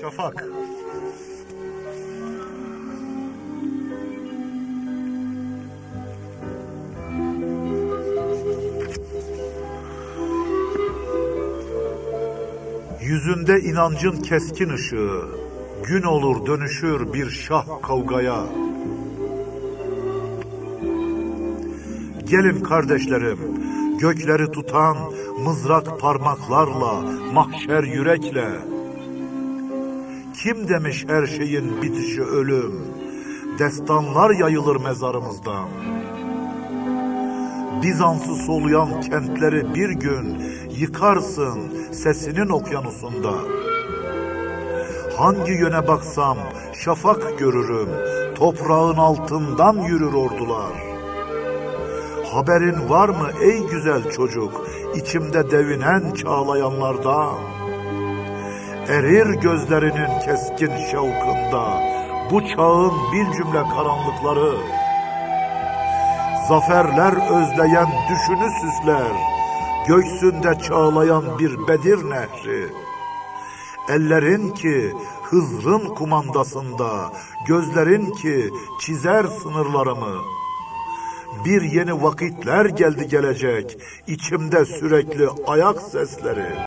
Şafak. Yüzünde inancın keskin ışığı, gün olur dönüşür bir şah kavgaya. Gelin kardeşlerim, gökleri tutan mızrak parmaklarla, mahşer yürekle. Kim demiş her şeyin bitişi ölüm? Destanlar yayılır mezarımızdan. Bizans'ı soluyan kentleri bir gün yıkarsın sesinin okyanusunda. Hangi yöne baksam şafak görürüm, toprağın altından yürür ordular. Haberin var mı ey güzel çocuk, içimde devinen çağlayanlardan? Erir gözlerinin keskin şevkında bu çağın bir cümle karanlıkları. Zaferler özleyen düşünü süsler, göksünde çağlayan bir Bedir nehri. Ellerin ki Hızr'ın kumandasında, gözlerin ki çizer sınırlarımı. Bir yeni vakitler geldi gelecek, içimde sürekli ayak sesleri.